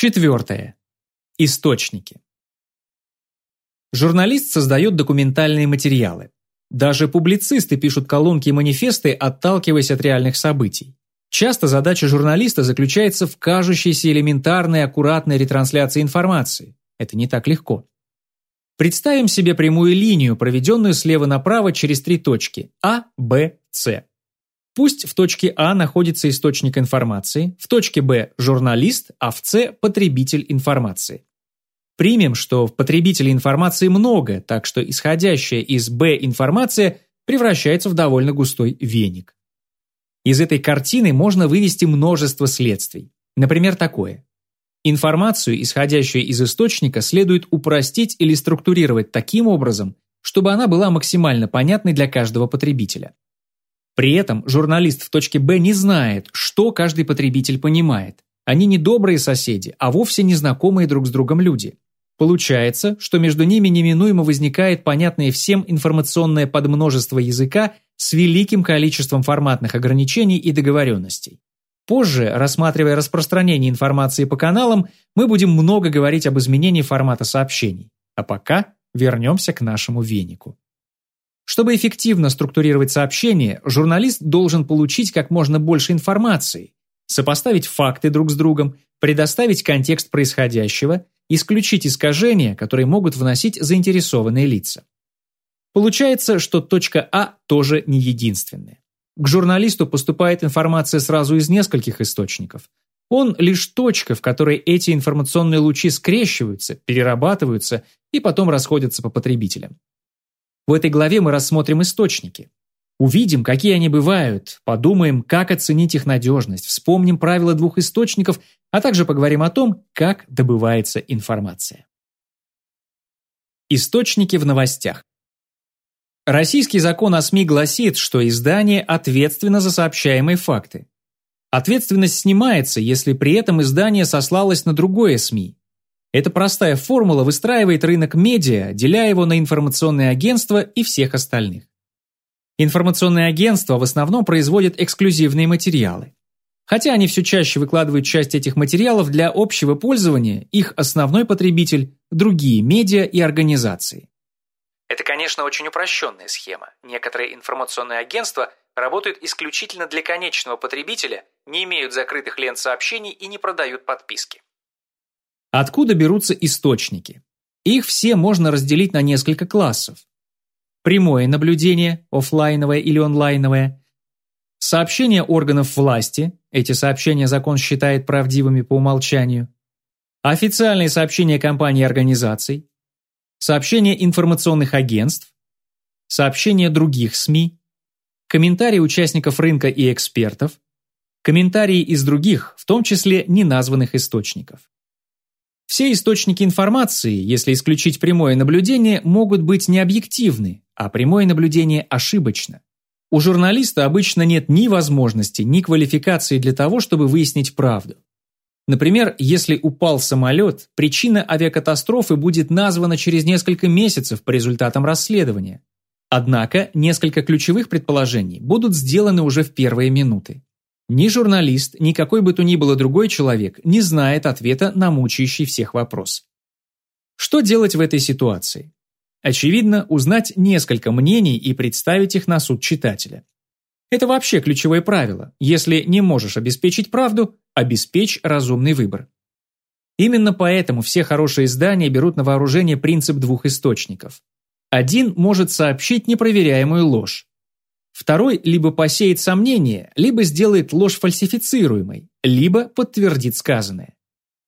Четвертое. Источники. Журналист создает документальные материалы. Даже публицисты пишут колонки и манифесты, отталкиваясь от реальных событий. Часто задача журналиста заключается в кажущейся элементарной аккуратной ретрансляции информации. Это не так легко. Представим себе прямую линию, проведенную слева направо через три точки А, Б, С. Пусть в точке А находится источник информации, в точке Б – журналист, а в С – потребитель информации. Примем, что в потребителей информации много, так что исходящая из Б информация превращается в довольно густой веник. Из этой картины можно вывести множество следствий. Например, такое. Информацию, исходящую из источника, следует упростить или структурировать таким образом, чтобы она была максимально понятной для каждого потребителя. При этом журналист в точке Б не знает, что каждый потребитель понимает. Они не добрые соседи, а вовсе не знакомые друг с другом люди. Получается, что между ними неминуемо возникает понятное всем информационное подмножество языка с великим количеством форматных ограничений и договоренностей. Позже, рассматривая распространение информации по каналам, мы будем много говорить об изменении формата сообщений. А пока вернемся к нашему венику. Чтобы эффективно структурировать сообщение, журналист должен получить как можно больше информации, сопоставить факты друг с другом, предоставить контекст происходящего, исключить искажения, которые могут вносить заинтересованные лица. Получается, что точка А тоже не единственная. К журналисту поступает информация сразу из нескольких источников. Он лишь точка, в которой эти информационные лучи скрещиваются, перерабатываются и потом расходятся по потребителям. В этой главе мы рассмотрим источники. Увидим, какие они бывают, подумаем, как оценить их надежность, вспомним правила двух источников, а также поговорим о том, как добывается информация. Источники в новостях. Российский закон о СМИ гласит, что издание ответственно за сообщаемые факты. Ответственность снимается, если при этом издание сослалось на другое СМИ. Эта простая формула выстраивает рынок медиа, деля его на информационные агентства и всех остальных. Информационные агентства в основном производят эксклюзивные материалы. Хотя они все чаще выкладывают часть этих материалов для общего пользования, их основной потребитель – другие медиа и организации. Это, конечно, очень упрощенная схема. Некоторые информационные агентства работают исключительно для конечного потребителя, не имеют закрытых лент сообщений и не продают подписки. Откуда берутся источники? Их все можно разделить на несколько классов. Прямое наблюдение, офлайновое или онлайновое. Сообщения органов власти, эти сообщения закон считает правдивыми по умолчанию. Официальные сообщения компаний и организаций, сообщения информационных агентств, сообщения других СМИ, комментарии участников рынка и экспертов, комментарии из других, в том числе неназванных источников. Все источники информации, если исключить прямое наблюдение, могут быть необъективны, а прямое наблюдение ошибочно. У журналиста обычно нет ни возможности, ни квалификации для того, чтобы выяснить правду. Например, если упал самолет, причина авиакатастрофы будет названа через несколько месяцев по результатам расследования. Однако несколько ключевых предположений будут сделаны уже в первые минуты. Ни журналист, ни какой бы то ни было другой человек не знает ответа на мучающий всех вопрос. Что делать в этой ситуации? Очевидно, узнать несколько мнений и представить их на суд читателя. Это вообще ключевое правило. Если не можешь обеспечить правду, обеспечь разумный выбор. Именно поэтому все хорошие издания берут на вооружение принцип двух источников. Один может сообщить непроверяемую ложь. Второй либо посеет сомнения, либо сделает ложь фальсифицируемой, либо подтвердит сказанное.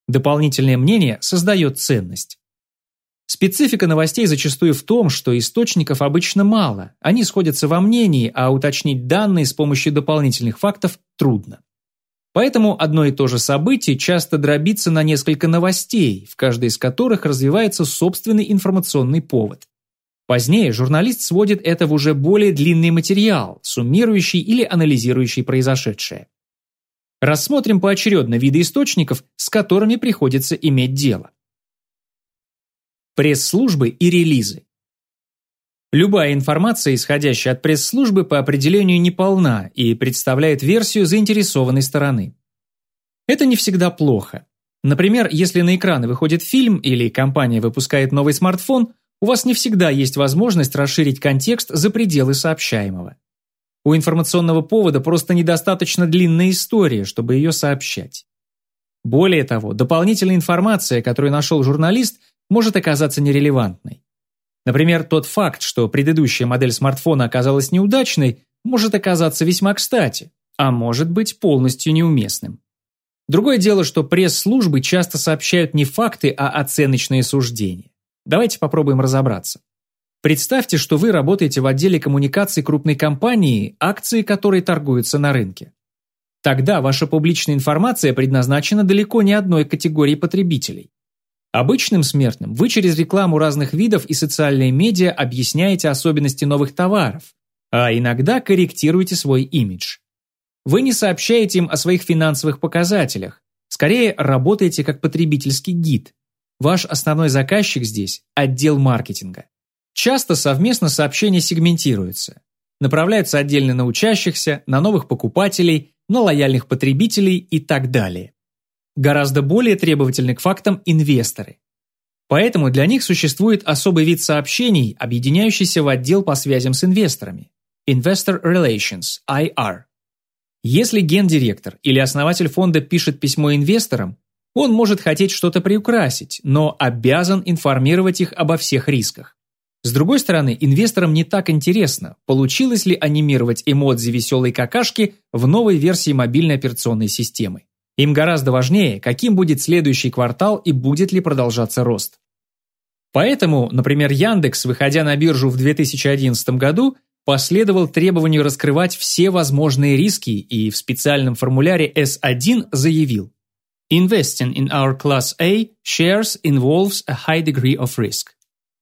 Дополнительное мнение создает ценность. Специфика новостей зачастую в том, что источников обычно мало, они сходятся во мнении, а уточнить данные с помощью дополнительных фактов трудно. Поэтому одно и то же событие часто дробится на несколько новостей, в каждой из которых развивается собственный информационный повод. Позднее журналист сводит это в уже более длинный материал, суммирующий или анализирующий произошедшее. Рассмотрим поочередно виды источников, с которыми приходится иметь дело. Пресс-службы и релизы. Любая информация, исходящая от пресс-службы, по определению неполна и представляет версию заинтересованной стороны. Это не всегда плохо. Например, если на экраны выходит фильм или компания выпускает новый смартфон, у вас не всегда есть возможность расширить контекст за пределы сообщаемого. У информационного повода просто недостаточно длинная история, чтобы ее сообщать. Более того, дополнительная информация, которую нашел журналист, может оказаться нерелевантной. Например, тот факт, что предыдущая модель смартфона оказалась неудачной, может оказаться весьма кстати, а может быть полностью неуместным. Другое дело, что пресс-службы часто сообщают не факты, а оценочные суждения. Давайте попробуем разобраться. Представьте, что вы работаете в отделе коммуникаций крупной компании, акции которой торгуются на рынке. Тогда ваша публичная информация предназначена далеко не одной категории потребителей. Обычным смертным вы через рекламу разных видов и социальные медиа объясняете особенности новых товаров, а иногда корректируете свой имидж. Вы не сообщаете им о своих финансовых показателях, скорее работаете как потребительский гид. Ваш основной заказчик здесь – отдел маркетинга. Часто совместно сообщения сегментируются. Направляются отдельно на учащихся, на новых покупателей, на лояльных потребителей и так далее. Гораздо более требовательны к фактам инвесторы. Поэтому для них существует особый вид сообщений, объединяющийся в отдел по связям с инвесторами – Investor Relations, IR. Если гендиректор или основатель фонда пишет письмо инвесторам, он может хотеть что-то приукрасить, но обязан информировать их обо всех рисках. С другой стороны, инвесторам не так интересно, получилось ли анимировать эмодзи веселой какашки в новой версии мобильной операционной системы. Им гораздо важнее, каким будет следующий квартал и будет ли продолжаться рост. Поэтому, например, Яндекс, выходя на биржу в 2011 году, последовал требованию раскрывать все возможные риски и в специальном формуляре S1 заявил Investing in our Class A shares involves a high degree of risk.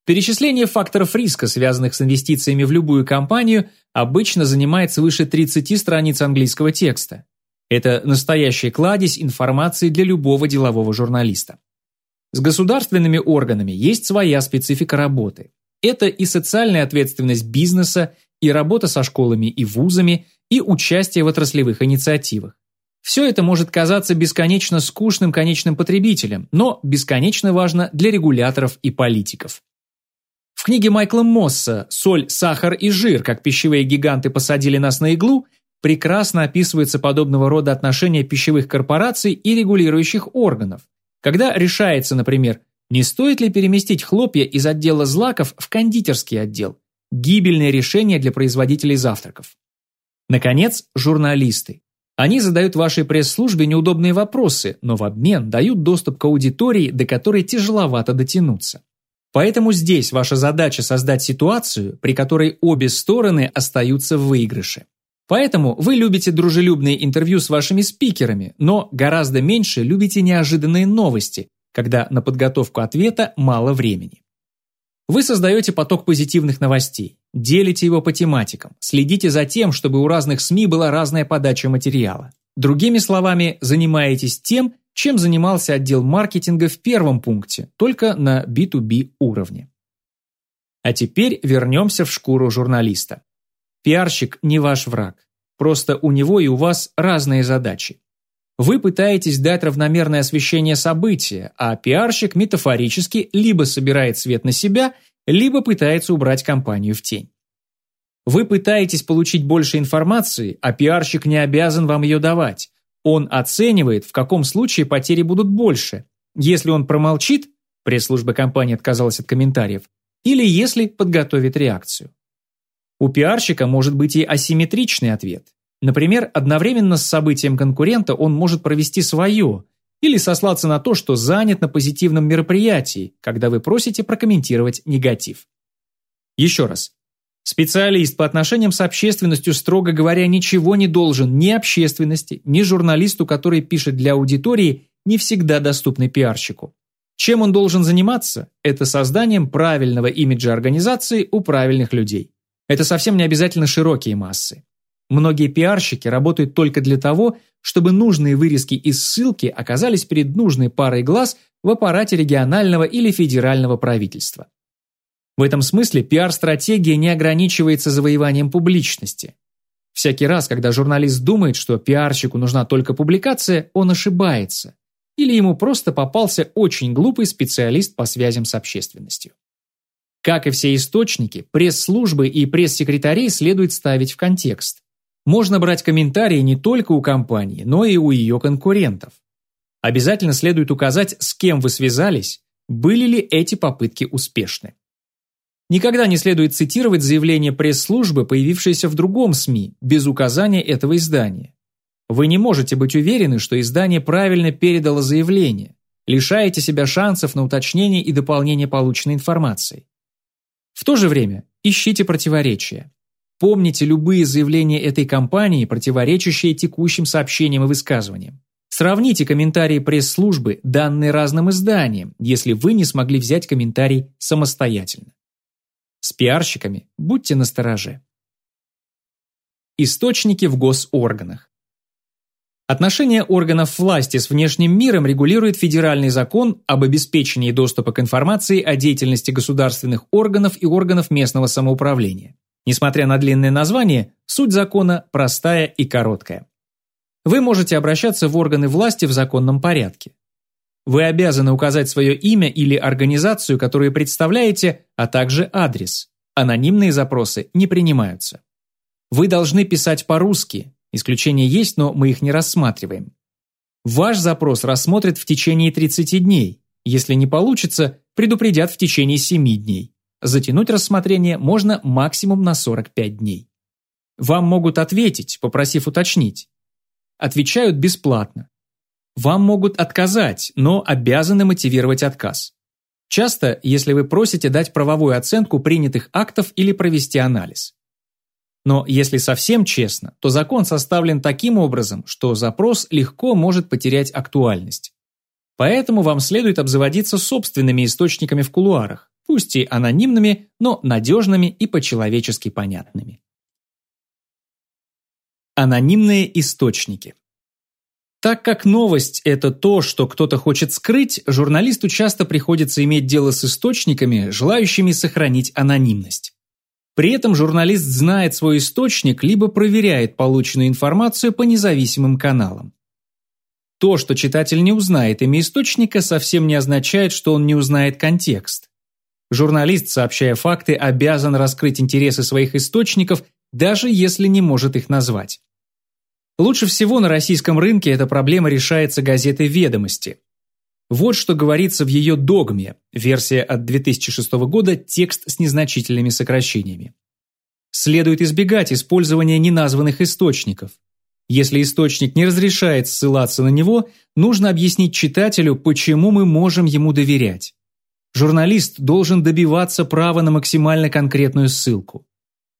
Перечисление факторов риска, связанных с инвестициями в любую компанию, обычно занимает свыше 30 страниц английского текста. Это настоящий кладезь информации для любого делового журналиста. С государственными органами есть своя специфика работы. Это и социальная ответственность бизнеса, и работа со школами и вузами, и участие в отраслевых инициативах. Все это может казаться бесконечно скучным конечным потребителям, но бесконечно важно для регуляторов и политиков. В книге Майкла Мосса «Соль, сахар и жир. Как пищевые гиганты посадили нас на иглу» прекрасно описывается подобного рода отношения пищевых корпораций и регулирующих органов. Когда решается, например, не стоит ли переместить хлопья из отдела злаков в кондитерский отдел, Гибельное решение для производителей завтраков. Наконец, журналисты. Они задают вашей пресс-службе неудобные вопросы, но в обмен дают доступ к аудитории, до которой тяжеловато дотянуться. Поэтому здесь ваша задача создать ситуацию, при которой обе стороны остаются в выигрыше. Поэтому вы любите дружелюбные интервью с вашими спикерами, но гораздо меньше любите неожиданные новости, когда на подготовку ответа мало времени. Вы создаете поток позитивных новостей, делите его по тематикам, следите за тем, чтобы у разных СМИ была разная подача материала. Другими словами, занимаетесь тем, чем занимался отдел маркетинга в первом пункте, только на B2B уровне. А теперь вернемся в шкуру журналиста. Пиарщик не ваш враг. Просто у него и у вас разные задачи. Вы пытаетесь дать равномерное освещение события, а пиарщик метафорически либо собирает свет на себя, либо пытается убрать компанию в тень. Вы пытаетесь получить больше информации, а пиарщик не обязан вам ее давать. Он оценивает, в каком случае потери будут больше. Если он промолчит, пресс-служба компании отказалась от комментариев, или если подготовит реакцию. У пиарщика может быть и асимметричный ответ. Например, одновременно с событием конкурента он может провести свое или сослаться на то, что занят на позитивном мероприятии, когда вы просите прокомментировать негатив. Еще раз. Специалист по отношениям с общественностью, строго говоря, ничего не должен ни общественности, ни журналисту, который пишет для аудитории, не всегда доступный пиарщику. Чем он должен заниматься? Это созданием правильного имиджа организации у правильных людей. Это совсем не обязательно широкие массы. Многие пиарщики работают только для того, чтобы нужные вырезки и ссылки оказались перед нужной парой глаз в аппарате регионального или федерального правительства. В этом смысле пиар-стратегия не ограничивается завоеванием публичности. Всякий раз, когда журналист думает, что пиарщику нужна только публикация, он ошибается. или ему просто попался очень глупый специалист по связям с общественностью. Как и все источники, пресс-службы и пресс-секретарей следует ставить в контекст. Можно брать комментарии не только у компании, но и у ее конкурентов. Обязательно следует указать, с кем вы связались, были ли эти попытки успешны. Никогда не следует цитировать заявление пресс-службы, появившееся в другом СМИ, без указания этого издания. Вы не можете быть уверены, что издание правильно передало заявление, лишаете себя шансов на уточнение и дополнение полученной информации. В то же время ищите противоречия. Помните любые заявления этой компании, противоречащие текущим сообщениям и высказываниям. Сравните комментарии пресс-службы, данные разным изданиям, если вы не смогли взять комментарий самостоятельно. С пиарщиками будьте настороже. Источники в госорганах. Отношения органов власти с внешним миром регулирует Федеральный закон об обеспечении доступа к информации о деятельности государственных органов и органов местного самоуправления. Несмотря на длинное название, суть закона простая и короткая. Вы можете обращаться в органы власти в законном порядке. Вы обязаны указать свое имя или организацию, которую представляете, а также адрес. Анонимные запросы не принимаются. Вы должны писать по-русски. Исключения есть, но мы их не рассматриваем. Ваш запрос рассмотрят в течение 30 дней. Если не получится, предупредят в течение 7 дней. Затянуть рассмотрение можно максимум на 45 дней. Вам могут ответить, попросив уточнить. Отвечают бесплатно. Вам могут отказать, но обязаны мотивировать отказ. Часто, если вы просите дать правовую оценку принятых актов или провести анализ. Но если совсем честно, то закон составлен таким образом, что запрос легко может потерять актуальность. Поэтому вам следует обзаводиться собственными источниками в кулуарах, пусть и анонимными, но надежными и по-человечески понятными. Анонимные источники так как новость – это то, что кто-то хочет скрыть, журналисту часто приходится иметь дело с источниками, желающими сохранить анонимность. При этом журналист знает свой источник, либо проверяет полученную информацию по независимым каналам. То, что читатель не узнает имя источника, совсем не означает, что он не узнает контекст. Журналист, сообщая факты, обязан раскрыть интересы своих источников, даже если не может их назвать. Лучше всего на российском рынке эта проблема решается газетой «Ведомости». Вот что говорится в ее догме, версия от 2006 года, текст с незначительными сокращениями. Следует избегать использования неназванных источников. Если источник не разрешает ссылаться на него, нужно объяснить читателю, почему мы можем ему доверять. Журналист должен добиваться права на максимально конкретную ссылку.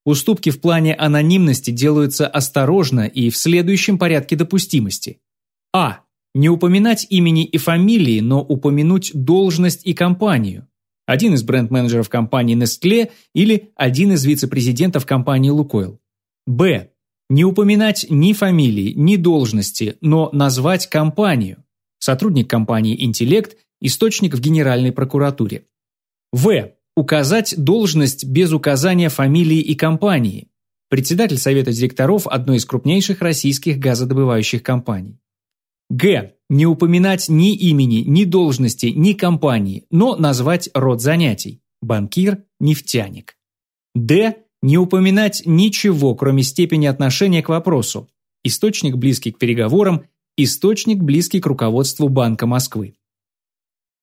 Уступки в плане анонимности делаются осторожно и в следующем порядке допустимости. А. Не упоминать имени и фамилии, но упомянуть должность и компанию. Один из бренд-менеджеров компании Nestle или один из вице-президентов компании Lukoil. Б. Не упоминать ни фамилии, ни должности, но назвать компанию. Сотрудник компании «Интеллект», источник в Генеральной прокуратуре. В. Указать должность без указания фамилии и компании. Председатель Совета директоров одной из крупнейших российских газодобывающих компаний. Г. Не упоминать ни имени, ни должности, ни компании, но назвать род занятий. Банкир, нефтяник. Д. Не упоминать ничего, кроме степени отношения к вопросу. Источник близкий к переговорам, источник близкий к руководству Банка Москвы.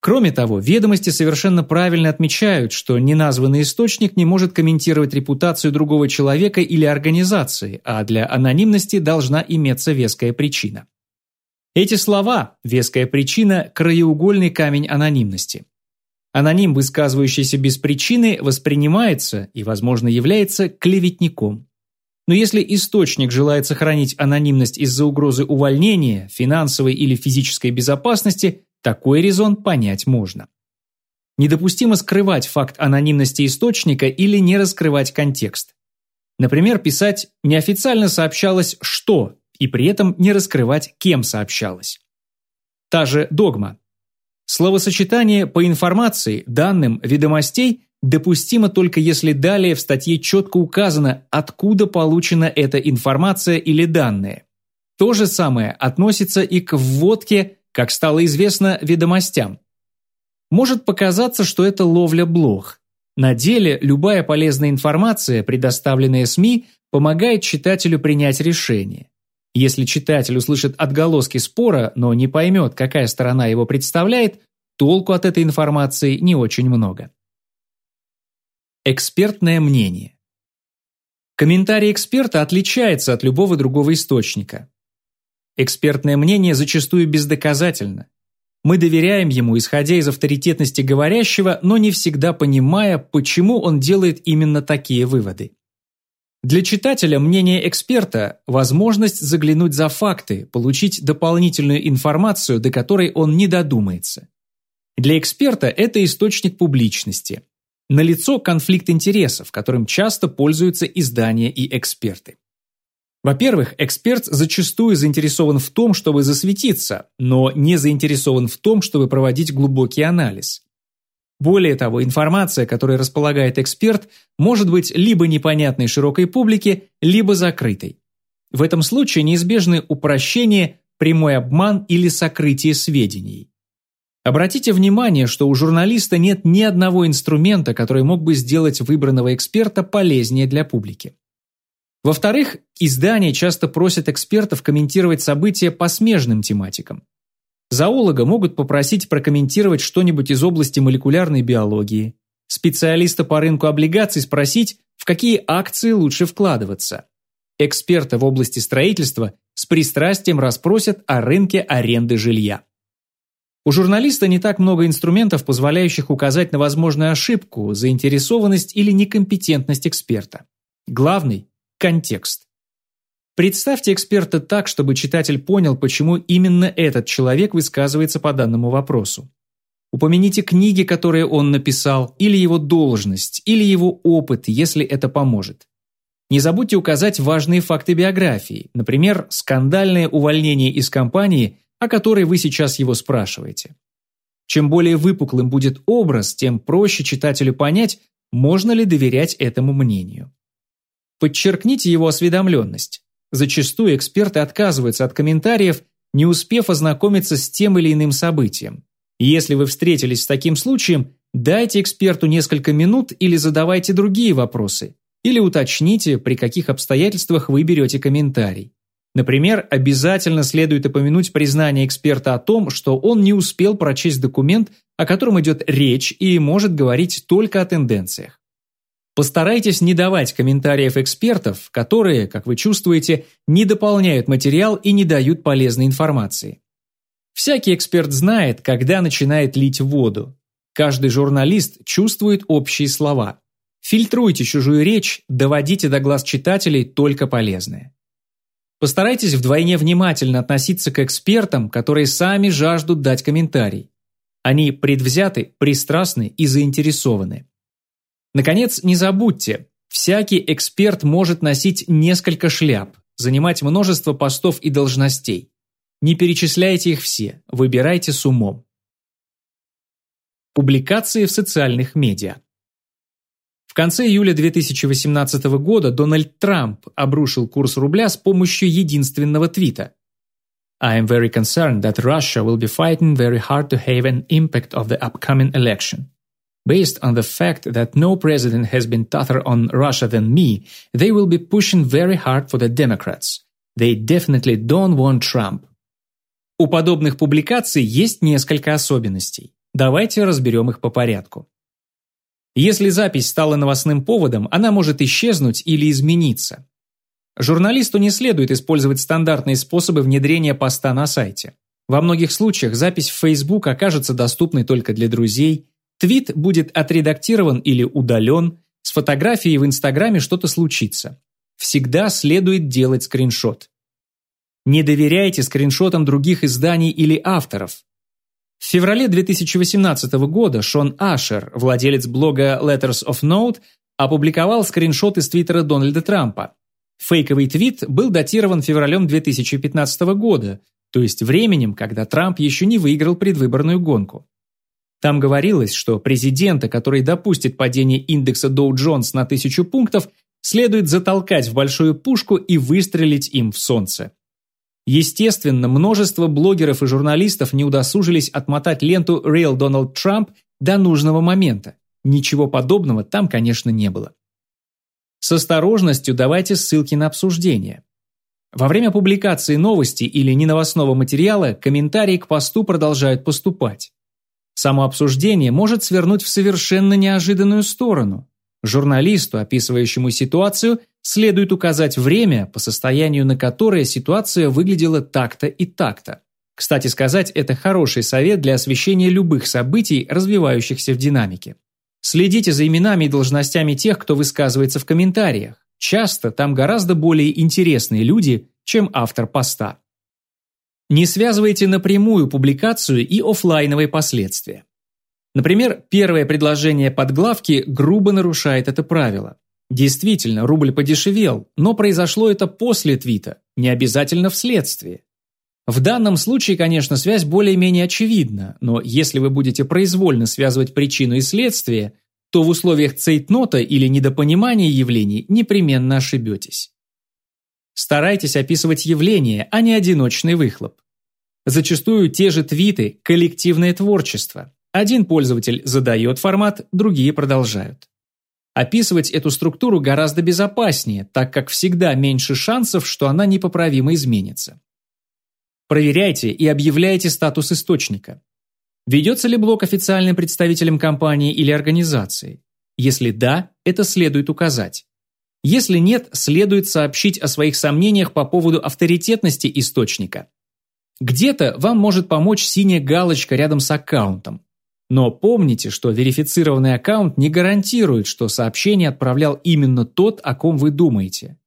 Кроме того, ведомости совершенно правильно отмечают, что неназванный источник не может комментировать репутацию другого человека или организации, а для анонимности должна иметься веская причина. Эти слова «веская причина» – краеугольный камень анонимности. Аноним, высказывающийся без причины, воспринимается и, возможно, является клеветником. Но если источник желает сохранить анонимность из-за угрозы увольнения, финансовой или физической безопасности, такой резон понять можно. Недопустимо скрывать факт анонимности источника или не раскрывать контекст. Например, писать «неофициально сообщалось что» и при этом не раскрывать, кем сообщалось. Та же догма. Словосочетание по информации, данным, ведомостей допустимо только если далее в статье четко указано, откуда получена эта информация или данные. То же самое относится и к вводке как стало известно ведомостям. Может показаться, что это ловля блох. На деле любая полезная информация, предоставленная СМИ, помогает читателю принять решение. Если читатель услышит отголоски спора, но не поймет, какая сторона его представляет, толку от этой информации не очень много. Экспертное мнение. Комментарий эксперта отличается от любого другого источника. Экспертное мнение зачастую бездоказательно. Мы доверяем ему, исходя из авторитетности говорящего, но не всегда понимая, почему он делает именно такие выводы. Для читателя мнение эксперта – возможность заглянуть за факты, получить дополнительную информацию, до которой он не додумается. Для эксперта это источник публичности. Налицо конфликт интересов, которым часто пользуются издания и эксперты. Во-первых, эксперт зачастую заинтересован в том, чтобы засветиться, но не заинтересован в том, чтобы проводить глубокий анализ. Более того, информация, которой располагает эксперт, может быть либо непонятной широкой публике, либо закрытой. В этом случае неизбежны упрощение, прямой обман или сокрытие сведений. Обратите внимание, что у журналиста нет ни одного инструмента, который мог бы сделать выбранного эксперта полезнее для публики. Во-вторых, издания часто просят экспертов комментировать события по смежным тематикам. Зоолога могут попросить прокомментировать что-нибудь из области молекулярной биологии. Специалиста по рынку облигаций спросить, в какие акции лучше вкладываться. Эксперта в области строительства с пристрастием расспросят о рынке аренды жилья. У журналиста не так много инструментов, позволяющих указать на возможную ошибку, заинтересованность или некомпетентность эксперта. Главный – контекст. Представьте эксперта так, чтобы читатель понял, почему именно этот человек высказывается по данному вопросу. Упомяните книги, которые он написал, или его должность, или его опыт, если это поможет. Не забудьте указать важные факты биографии, например, скандальное увольнение из компании, о которой вы сейчас его спрашиваете. Чем более выпуклым будет образ, тем проще читателю понять, можно ли доверять этому мнению. Подчеркните его осведомленность. Зачастую эксперты отказываются от комментариев, не успев ознакомиться с тем или иным событием. Если вы встретились с таким случаем, дайте эксперту несколько минут или задавайте другие вопросы, или уточните, при каких обстоятельствах вы берете комментарий. Например, обязательно следует упомянуть признание эксперта о том, что он не успел прочесть документ, о котором идет речь и может говорить только о тенденциях. Постарайтесь не давать комментариев экспертов, которые, как вы чувствуете, не дополняют материал и не дают полезной информации. Всякий эксперт знает, когда начинает лить воду. Каждый журналист чувствует общие слова. Фильтруйте чужую речь, доводите до глаз читателей только полезное. Постарайтесь вдвойне внимательно относиться к экспертам, которые сами жаждут дать комментарий. Они предвзяты, пристрастны и заинтересованы. Наконец, не забудьте, всякий эксперт может носить несколько шляп, занимать множество постов и должностей. Не перечисляйте их все, выбирайте с умом. Публикации в социальных медиа. В конце июля 2018 года Дональд Трамп обрушил курс рубля с помощью единственного твита. I am very concerned that Russia will be fighting very hard to have an impact of the upcoming election. Based on the fact that no president has been tougher on Russia than me, they will be pushing very hard for the Democrats. They definitely don't want Trump. У подобных публикаций есть несколько особенностей. Давайте разберем их по порядку. Если запись стала новостным поводом, она может исчезнуть или измениться. Журналисту не следует использовать стандартные способы внедрения поста на сайте. Во многих случаях запись в Facebook окажется доступной только для друзей, Твит будет отредактирован или удален, с фотографией в Инстаграме что-то случится. Всегда следует делать скриншот. Не доверяйте скриншотам других изданий или авторов. В феврале 2018 года Шон Ашер, владелец блога Letters of Note, опубликовал скриншот из твиттера Дональда Трампа. Фейковый твит был датирован февралем 2015 года, то есть временем, когда Трамп еще не выиграл предвыборную гонку. Там говорилось, что президента, который допустит падение индекса Jones на тысячу пунктов, следует затолкать в большую пушку и выстрелить им в солнце. Естественно, множество блогеров и журналистов не удосужились отмотать ленту «Real Donald Trump» до нужного момента. Ничего подобного там, конечно, не было. С осторожностью давайте ссылки на обсуждение. Во время публикации новости или неновостного материала комментарии к посту продолжают поступать. Само обсуждение может свернуть в совершенно неожиданную сторону. Журналисту, описывающему ситуацию, следует указать время, по состоянию на которое ситуация выглядела так-то и так-то. Кстати сказать, это хороший совет для освещения любых событий, развивающихся в динамике. Следите за именами и должностями тех, кто высказывается в комментариях. Часто там гораздо более интересные люди, чем автор поста. Не связывайте напрямую публикацию и офлайновые последствия. Например, первое предложение подглавки грубо нарушает это правило. Действительно, рубль подешевел, но произошло это после твита, не обязательно вследствие. В данном случае, конечно, связь более-менее очевидна, но если вы будете произвольно связывать причину и следствие, то в условиях цейтнота или недопонимания явлений непременно ошибетесь. Старайтесь описывать явление, а не одиночный выхлоп. Зачастую те же твиты – коллективное творчество. Один пользователь задает формат, другие продолжают. Описывать эту структуру гораздо безопаснее, так как всегда меньше шансов, что она непоправимо изменится. Проверяйте и объявляйте статус источника. Ведется ли блог официальным представителем компании или организации? Если да, это следует указать. Если нет, следует сообщить о своих сомнениях по поводу авторитетности источника. Где-то вам может помочь синяя галочка рядом с аккаунтом. Но помните, что верифицированный аккаунт не гарантирует, что сообщение отправлял именно тот, о ком вы думаете.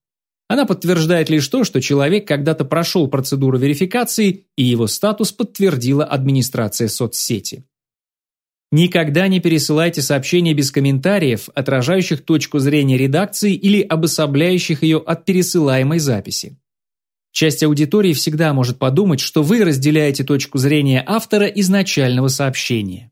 Она подтверждает лишь то, что человек когда-то прошел процедуру верификации и его статус подтвердила администрация соцсети. Никогда не пересылайте сообщения без комментариев, отражающих точку зрения редакции или обособляющих ее от пересылаемой записи. Часть аудитории всегда может подумать, что вы разделяете точку зрения автора изначального сообщения.